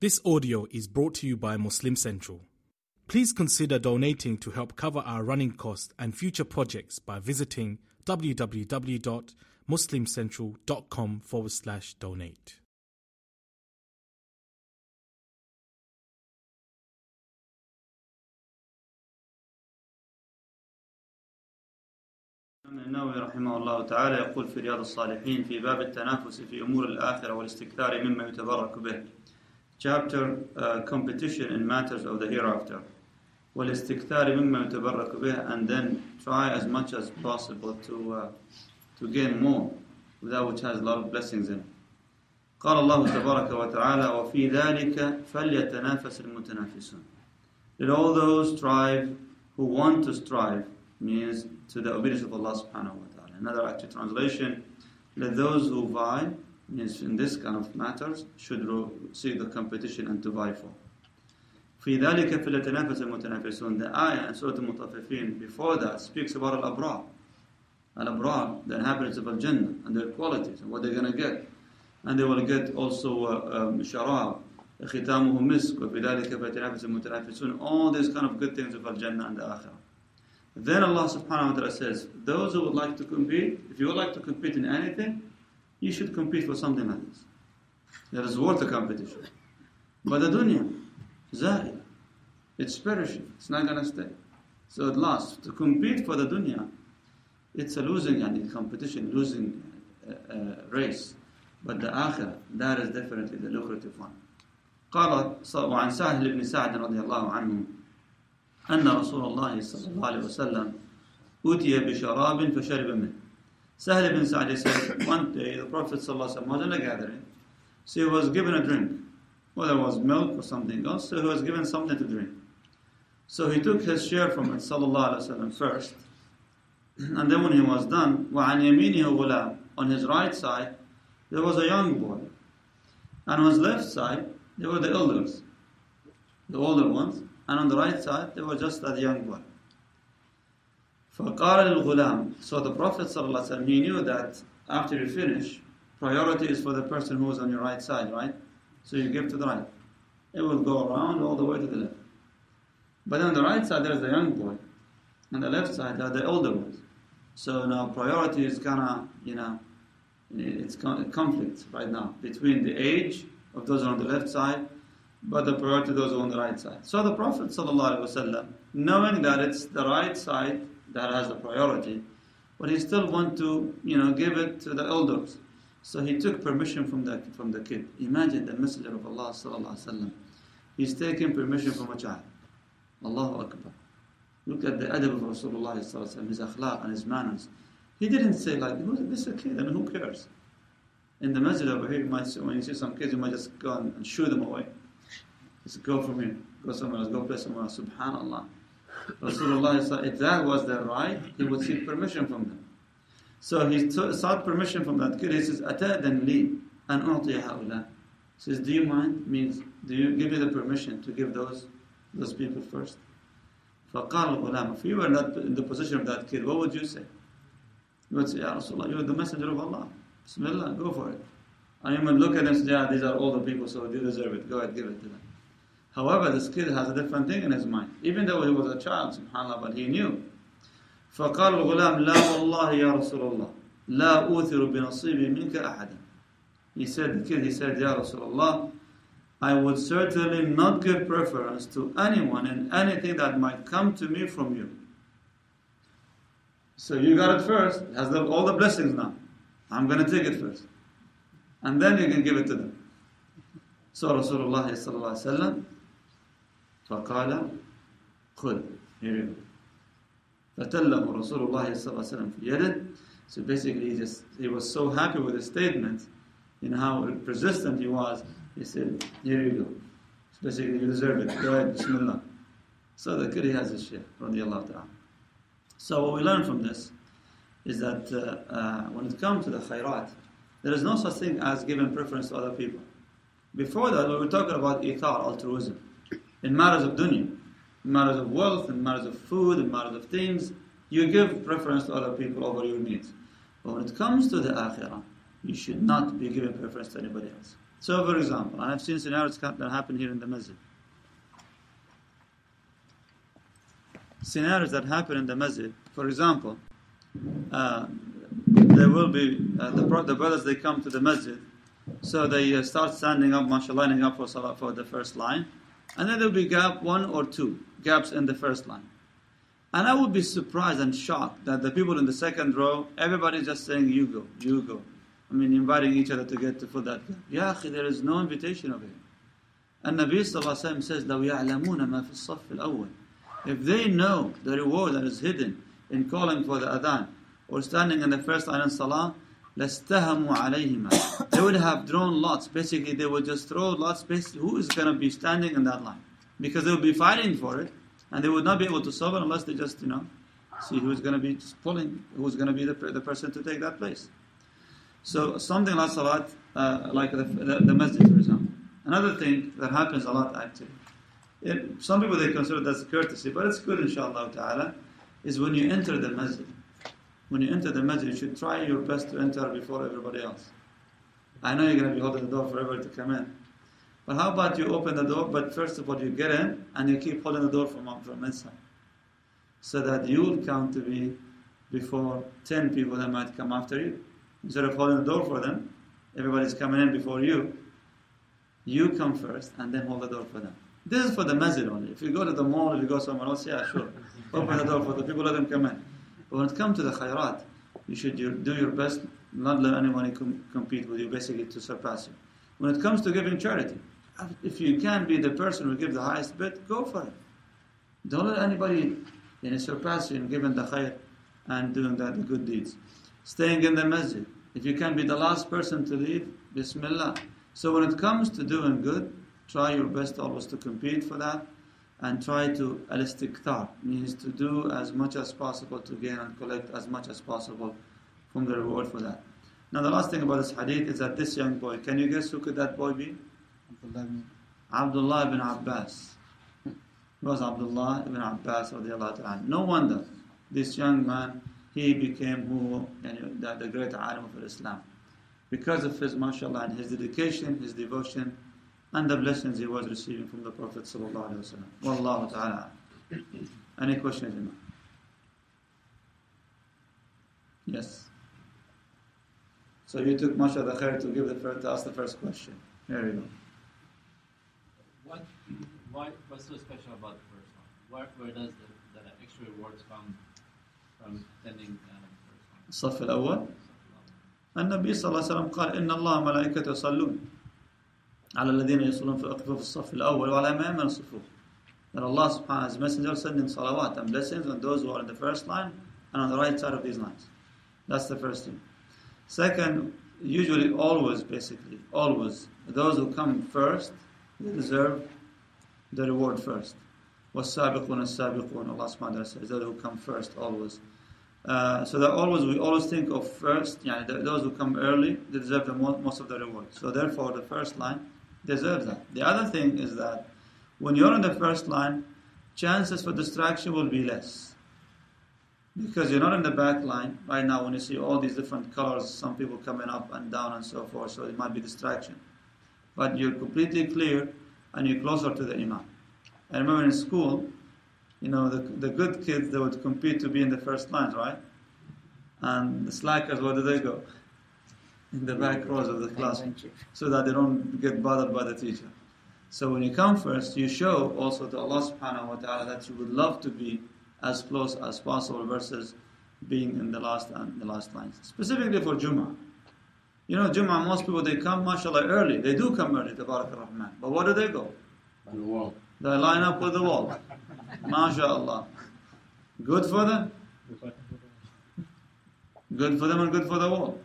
This audio is brought to you by Muslim Central. Please consider donating to help cover our running costs and future projects by visiting www.muslimcentral.com forward slash donate. الإمام النووي رحمه الله تعالى يقول في رياض الصالحين في باب التنافس في أمور الآخرة والاستكثار مما يتبرك به chapter uh, competition in matters of the hereafter والاستكثار مما يتبرك به and then try as much as possible to uh, to gain more with that which has a lot of blessings in it قال الله تبارك وتعالى وفي ذلك فليتنافس المتنافسون Let all those strive who want to strive means to the obedience of Allah subhanahu wa ta'ala. Another actual translation, let those who vie, means in this kind of matters, should ro- seek the competition and to vie for. في ذلك فليتنافس المتنافسون. The ayah in Surah Al-Mutaffifin before that speaks about Al-Abrar. Al-Abrar, the inhabitants of Al-Jannah and their qualities and what they're going to get. And they will get also uh, um, sharab, ختامه مسك وفي ذلك فليتنافس المتنافسون. All these kind of good things of Al-Jannah and the Akhirah. Then Allah subhanahu wa ta'ala says, those who would like to compete, if you would like to compete in anything, you should compete for something like this. That is worth the competition. But the dunya, zahir, it's perishing, it's not going to stay. So at last, to compete for the dunya, it's a losing yani, competition, losing uh, uh, race. But the akhirah, that is definitely the lucrative one. قال وعن سهل بن سعد رضي الله عنه أن رسول الله صلى الله عليه وسلم أتي بشراب فشرب منه Sahel ibn Sa'd said, one day the Prophet ﷺ was in a gathering, so he was given a drink, whether it was milk or something else, so he was given something to drink. So he took his share from it ﷺ first, and then when he was done, وَعَنْ يَمِينِهِ غُلَامٌ On his right side, there was a young boy, and on his left side, there were the elders, the older ones, and on the right side, there was just that young boy. فقال للغلام So the Prophet ﷺ, he knew that after you finish, priority is for the person who is on your right side, right? So you give to the right. It will go around all the way to the left. But on the right side, there's the young boy. On the left side, there are the older ones. So now priority is kind of, you know, it's conflict right now between the age of those on the left side, but the priority those on the right side. So the Prophet ﷺ, knowing that it's the right side that has the priority, but he still want to, you know, give it to the elders. So he took permission from the from the kid. Imagine the Messenger of Allah ﷺ, he's taking permission from a child. Allahu Akbar. Look at the adab of Rasulullah ﷺ, his akhlaq and his manners. He didn't say like, this is a kid, and who cares? In the masjid over here, you might when you see some kids, you might just go and shoo them away. Just go from here, go somewhere else, go play somewhere else. Subhanallah. Rasulullah, if that was their right, he would seek permission from them. So he sought permission from that kid. He says, أَتَأْذَنْ لِي أَنْ أُعْطِيَ هَؤُلَاء He says, do you mind? Means, do you give me the permission to give those those people first? فقال الغلام, if you were not in the position of that kid, what would you say? You would say, Ya Rasulullah, you are the messenger of Allah. Bismillah, go for it. And you would look at them and say, yeah, these are older people, so they deserve it. Go ahead, give it to them. However, this kid has a different thing in his mind. Even though he was a child, subhanAllah, but he knew. فقال الغلام لا والله يا رسول الله لا أوثر بنصيبي منك أحدا He said, the kid, he said, Ya Rasulullah, I would certainly not give preference to anyone in anything that might come to me from you. So you got it first, it has the, all the blessings now. I'm going to take it first. And then you can give it to them. So Rasulullah sallallahu alaihi wasallam فقال خذ here you go فتله رسول الله صلى الله عليه وسلم في يده so basically he just he was so happy with his statement in how persistent he was he said here you go so basically you deserve it go ahead bismillah so the kid has his share radiallahu ta'ala so what we learn from this is that uh, uh, when it comes to the khairat there is no such thing as giving preference to other people before that we were talking about ithar altruism in matters of dunya, in matters of wealth, in matters of food, in matters of things, you give preference to other people over your needs. But when it comes to the akhirah, you should not be giving preference to anybody else. So, for example, and I've seen scenarios that happen here in the masjid. Scenarios that happen in the masjid, for example, uh, there will be uh, the, the brothers they come to the masjid, so they uh, start standing up, mashallah, lining up for salah for the first line, and then there will be gap one or two gaps in the first line. And I would be surprised and shocked that the people in the second row, everybody's just saying, you go, you go. I mean, inviting each other to get to fill that gap. Ya akhi, there is no invitation over here. And Nabi Sallallahu says, لو يعلمون ما في الصف الأول. If they know the reward that is hidden in calling for the adhan or standing in the first line in salah, لَاسْتَهَمُوا عَلَيْهِمَا They would have drawn lots. Basically, they would just throw lots. Basically, who is going to be standing in that line? Because they would be fighting for it, and they would not be able to solve it unless they just, you know, see who's going to be pulling, who's going to be the, the person to take that place. So something like salat, uh, like the, the, the, masjid, for example. Another thing that happens a lot, actually, it, some people they consider that's courtesy, but it's good, inshallah ta'ala, is when you enter the masjid when you enter the masjid, you should try your best to enter before everybody else. I know you're going to be holding the door for everybody to come in. But how about you open the door, but first of all, you get in and you keep holding the door from, from inside. So that you will count to be before 10 people that might come after you. Instead of holding the door for them, everybody's coming in before you. You come first and then hold the door for them. This is for the masjid only. If you go to the mall, if you go somewhere else, yeah, sure. Open the door for the people, let them come in. But when it comes to the khairat, you should do your best, not let anyone com- compete with you, basically to surpass you. When it comes to giving charity, if you can be the person who gives the highest bit, go for it. Don't let anybody you know, surpass you in giving the khair and doing the, the good deeds. Staying in the masjid. If you can be the last person to leave, Bismillah. So when it comes to doing good, try your best always to compete for that and try to al means to do as much as possible to gain and collect as much as possible from the reward for that. Now the last thing about this hadith is that this young boy, can you guess who could that boy be? Abdullah ibn Abbas. It was Abdullah ibn Abbas No wonder this young man, he became who, the, the great alim of Islam. Because of his mashallah and his dedication, his devotion, and the blessings he was receiving from the Prophet sallallahu alaihi wasallam. Wallahu ta'ala. Any questions, Imam? Yes. So you took much of the khair to give the first, to ask the first question. Here you go. What, why, what's so special about the first one? Where, where does the, the extra rewards come from attending uh, the first one? الصف الأول النبي صلى الله عليه وسلم قال إن الله ملائكته يصلون على الذين يصلون في في الصف الأول وعلى ما يمن الصفوف. That Allah subhanahu wa messenger sending salawat and blessings on those who are in the first line and on the right side of these lines. That's the first thing. Second, usually always, basically, always, those who come first, they deserve the reward first. وَالسَّابِقُونَ السَّابِقُونَ Allah subhanahu wa ta'ala says, those who come first, always. Uh, so that always we always think of first, yeah, those who come early, they deserve the most of the reward. So therefore, the first line deserves that. The other thing is that when you're in the first line, chances for distraction will be less. Because you're not in the back line right now when you see all these different colors, some people coming up and down and so forth, so it might be distraction. But you're completely clear and you're closer to the Imam. I remember in school, you know, the, the good kids, they would compete to be in the first lines, right? And the slackers, where do they go? In the back rows of the class so that they don't get bothered by the teacher. So when you come first, you show also to Allah subhanahu wa ta'ala that you would love to be as close as possible versus being in the last and the last lines. Specifically for Jummah. You know, Jummah, most people they come, mashallah, early. They do come early, Tabarak rahman But where do they go? The wall. They line up with the wall. MashaAllah. Good for them. Good for them and good for the wall.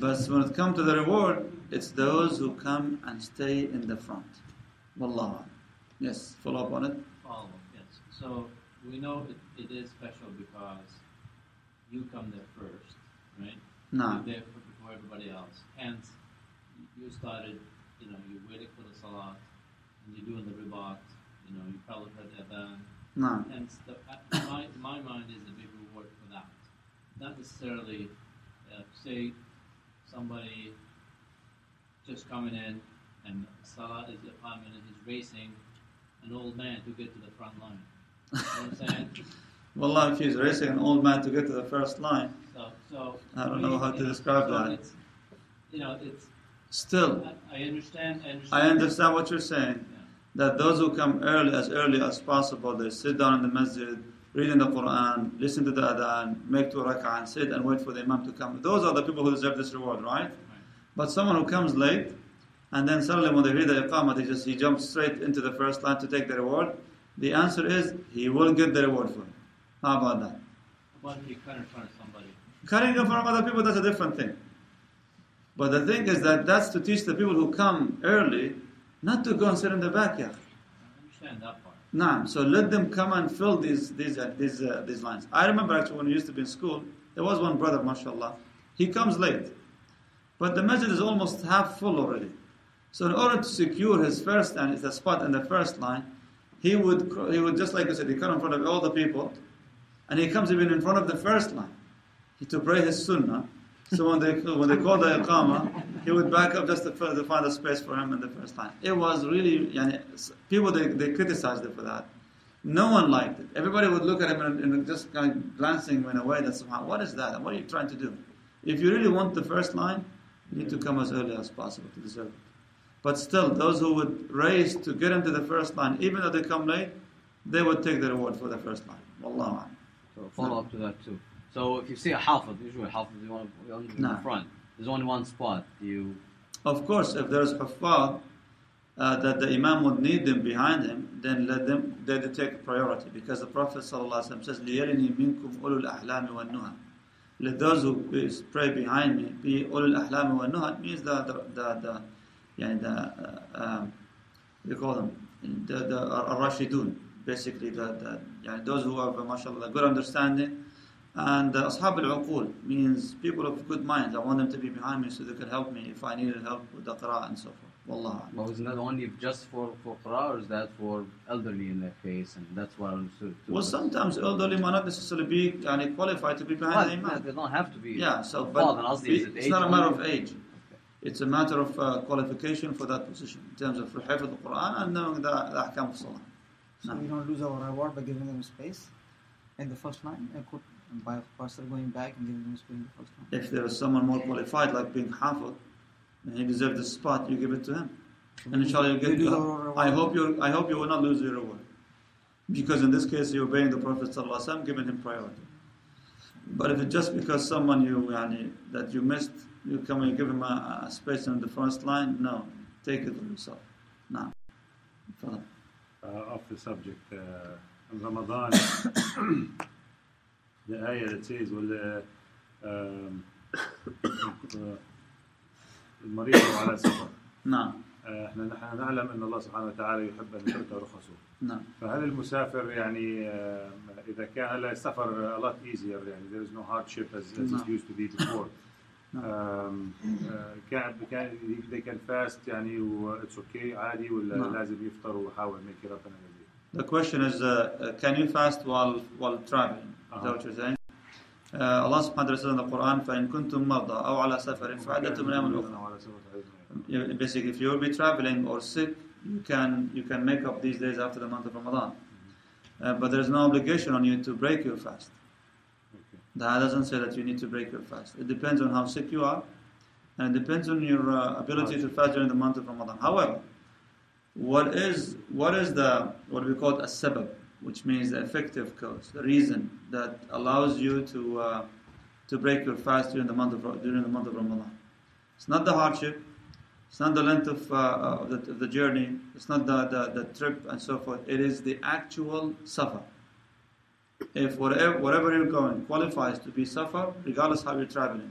But when it comes to the reward, it's those who come and stay in the front. Wallah. Yes, follow up on it. Follow up, yes. So we know it, it is special because you come there first, right? No. You're there before everybody else. Hence, you started, you know, you're waiting for the salat, and you're doing the ribat, you know, you probably heard the adhan. No. Hence, the, my, my mind is a big reward for that. Not necessarily, uh, say, somebody just coming in, and Salah is Iqamah and he's racing an old man to get to the front line. You know what I'm saying? Wallah, if he's racing an old man to get to the first line, So, so I don't we- know how to describe so that. You know, it's. still, I, I understand. I understand. I understand what you're saying. Yeah. That those who come early, as early as possible, they sit down in the masjid, reading the Quran, listen to the adhan, make two rak'ah, and sit and wait for the imam to come. Those are the people who deserve this reward, right? But someone who comes late, and then suddenly when they read the iqamah, they just he jumps straight into the first line to take the reward. The answer is he will get the reward for it. How about that? What if you cut in front of somebody? Cutting in front of other people, that's a different thing. But the thing is that that's to teach the people who come early not to go and sit in the back, yeah. I understand that part. Nah, so let them come and fill these these uh, these uh, these lines. I remember actually when we used to be in school, there was one brother, mashallah. He comes late, but the masjid is almost half full already. So in order to secure his first and the spot in the first line, he would he would just like I said, he come in front of all the people, and he comes even in front of the first line. He to pray his sunnah. So when they when they call the iqamah, he would back up just to, to find a space for him in the first line. It was really, yani, people they, they criticized it for that. No one liked it. Everybody would look at him and, and just kind of glancing in a way that somehow, what is that? What are you trying to do? If you really want the first line, you need to come as early as possible to deserve it. But still, those who would race to get into the first line, even though they come late, they would take the reward for the first line. So follow up to that too. So if you see a half, usually half is on the front. There's only one spot. You. Of course, if there's huffaz uh, that the imam would need them behind him, then let them they, take priority because the Prophet says, minkum ulul ahlami wa nuha." Let those who pray behind me be ulul ahlami wa nuha. It means the the the, the, the uh, um, we call them the the uh, rashidun, basically the the yani those who have mashallah good understanding and uh, ashab al means people of good minds. I want them to be behind me so they can help me if I needed help with the Qur'an and so forth. Wallah. a'lam. well, isn't that only just for for Qur'an or is that for elderly in that case? And that's what I understood too. Well, sometimes elderly might not necessarily be yani, qualified to be behind Well, the yeah, imam. they don't have to be. Yeah, so Well, but then be- it it's not a matter of only? age. It's a matter of uh, qualification for that position in terms of hifz the Quran and knowing the, the ahkam of salah. So No. we don't lose our reward by giving them space in the first line, and could, by faster going back and giving them space in the first line. If there is someone more qualified, like being hafid, and he deserves the spot, you give it to him. And inshallah, you We get. lose our reward. I hope you. I hope you will not lose your reward, because in this case, you're obeying the Prophet sallallahu alaihi wasallam, giving him priority. But if it's just because someone you yani, that you missed, you come and give him a, a space in the first line, no, take it for yourself. No. Further. uh, off the subject uh, in Ramadan the ayah that says um, uh, المريض على سفر نعم آه، إحنا نحن نعلم ان الله سبحانه وتعالى يحب ان يؤتى رخصه نعم فهل المسافر يعني آه، اذا كان هلا السفر a lot easier يعني there is no hardship as, as it نعم. used to be before نعم. um, uh, كان كان they can fast يعني و it's okay عادي ولا نعم. لازم يفطر ويحاول make it up in a day The question is, uh, uh, can you fast while while traveling? Is that Uh-huh. what you're saying? Uh, Allah subhanahu wa ta'ala says in the Quran, فَإِن كُنتُم مَرْضَى أَوْ عَلَى سَفَرٍ فَعِدَّةٌ مِنْ أَيَّامٍ أُخَرَ You- Basically, if you'll be traveling or sick, you can you can make up these days after the month of Ramadan. Uh, but there is no obligation on you to break your fast. Okay. That doesn't say that you need to break your fast. It depends on how sick you are, and it depends on your uh, ability to fast during the month of Ramadan. However, what is what is the what we call a sabab, Which means the effective cause, the reason that allows you to uh, to break your fast during the month of during the month of Ramadan. It's not the hardship, it's not the length of, uh, of, the, of the journey, it's not the, the, the trip and so forth. It is the actual safar. If whatever, whatever you're going qualifies to be safar, regardless how you're traveling,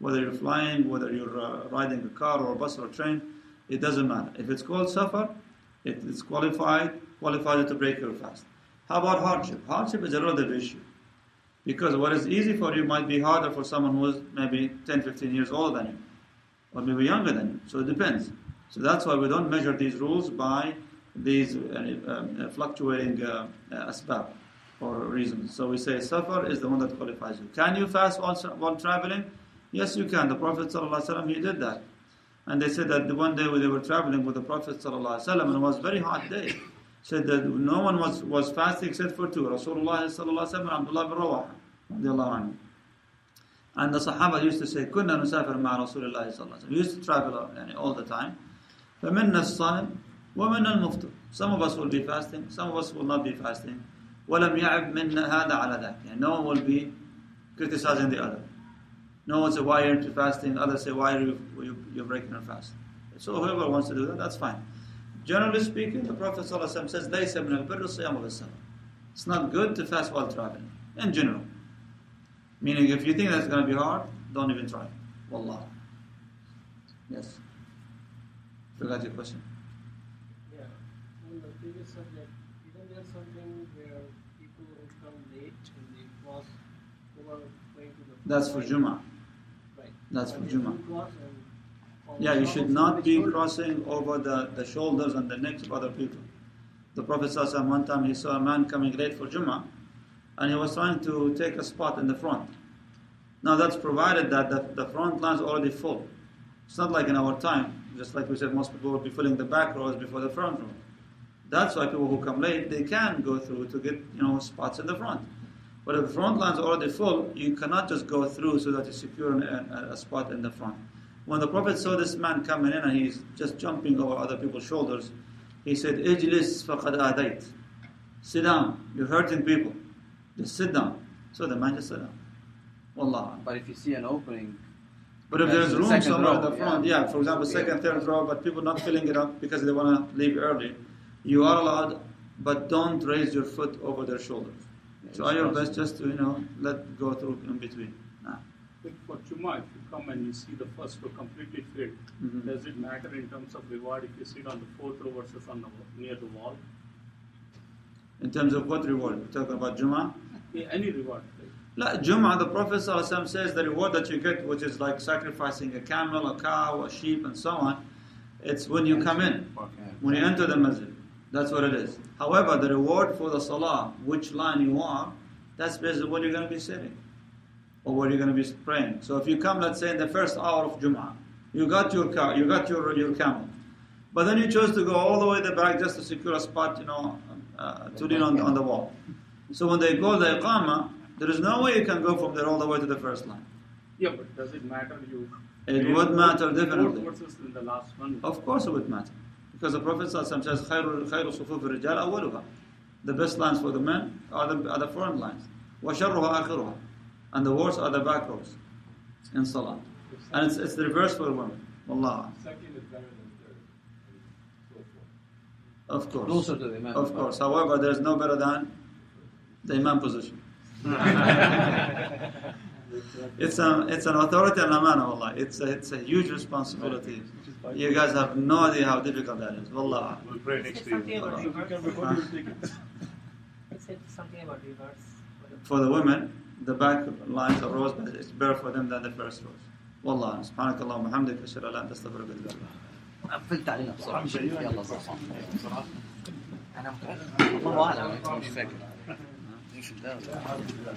whether you're flying, whether you're uh, riding a car or a bus or a train, it doesn't matter. If it's called safar, it is qualified, qualifies you to break your fast. How about hardship? Hardship is a relative issue. Because what is easy for you might be harder for someone who is maybe 10, 15 years older than you, or maybe younger than you. So it depends. So that's why we don't measure these rules by these uh, um, uh, fluctuating uh, uh, asbab or reasons. So we say safar is the one that qualifies you. Can you fast while, while traveling? Yes, you can. The Prophet ﷺ, he did that. And they said that the one day when they were traveling with the Prophet ﷺ, and it was a very hot day, said that no one was, was fasting except for two, Rasulullah ﷺ and Abdullah bin Rawaha. radiallahu anhu. And the Sahaba used to say, كنا نسافر مع رسول الله صلى الله عليه وسلم. We used to travel يعني, all the time. فمنا الصائم ومنا المفطر. Some of us will be fasting, some of us will not be fasting. ولم يعب منا هذا على ذاك. يعني no one will be criticizing the other. No one say, why aren't you fasting? Others say, why are you, you, you're breaking your fast? So whoever wants to do that, that's fine. Generally speaking, the Prophet ﷺ says, ليس من البر الصيام بالسفر. It's not good to fast while traveling, in general. Meaning, if you think that's going to be hard, don't even try. Wallah. Yes. Forgot your question. Yeah. On the previous subject, isn't there something where people who come late and they cross who are going to the That's for Jummah. Right. That's for And they Jummah. Yeah, you should not be crossing over the, the shoulders and the necks of other people. The Prophet one time he saw a man coming late for Jummah and he was trying to take a spot in the front. Now that's provided that the, the front line's already full. It's not like in our time, just like we said, most people will be filling the back rows before the front row. That's why people who come late, they can go through to get, you know, spots in the front. But if the front line's already full, you cannot just go through so that you secure an, a, a spot in the front. When the Prophet saw this man coming in and he's just jumping over other people's shoulders, he said, Ijlis faqad adait. Sit down, you're hurting people. Just sit down. So the man just sat down. Wallah. But if you see an opening, But if there's room second somewhere in row, the front, yeah. yeah, for example, Yeah. second, third row, but people not filling it up because they want to leave early, you are allowed, but don't raise your foot over their shoulders. Yeah, Try your just best just to, you know, let go through in between. Nah. But for Jummah, if you come and you see the first row completely filled, Mhm. does it matter in terms of reward if you sit on the fourth row versus on the near the wall? In terms of what reward? We're talking about Jummah? Yeah, any reward. La, Jummah, the Prophet ﷺ says the reward that you get, which is like sacrificing a camel, a cow, a sheep, and so on, it's when you come in, when you enter the masjid. That's what it is. However, the reward for the salah, which line you are, that's based on what you're going to be sitting or what you're going to be praying. So if you come, let's say, in the first hour of Jummah, you got your car, you got your, your camel, but then you chose to go all the way to the back just to secure a spot, you know, uh, to lean on, on the wall. So when they go the iqamah, there is no way you can go from there all the way to the first line. yeah, but does it matter you? It Yeah, would matter fourth definitely. versus in the last one. Of course it would matter. Because the Prophet ﷺ says, خير خير صفوف الرجال أولها. The best lines for the men are the, are the front lines. وشرها آخرها. and the worst are the back rows in Salah. And it's, it's the reverse for women. Wallah. Second is better than third. And so forth. Of course. closer to the Imam. Of course. However, there is no better than the Imam position. It's a, it's an authority and amana, wallah. It's a, it's a huge responsibility. You guys have no idea how difficult that is. Wallah. We'll pray next to you. something about Wallah. reverse. Said something about reverse. For the women, the back lines of rows, but it's better for them than the first rows. والله سبحانك اللهم وبحمدك اشهد ان لا اله الا انت استغفرك واتوب اليك قفلت علينا بسرعه يلا بسرعه انا متأكد الله اعلم مش فاكر مش ده ولا